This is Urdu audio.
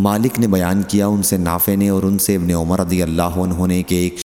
مالک نے بیان کیا ان سے نافع نے اور ان سے ابن عمر رضی اللہ عنہ نے کہ ایک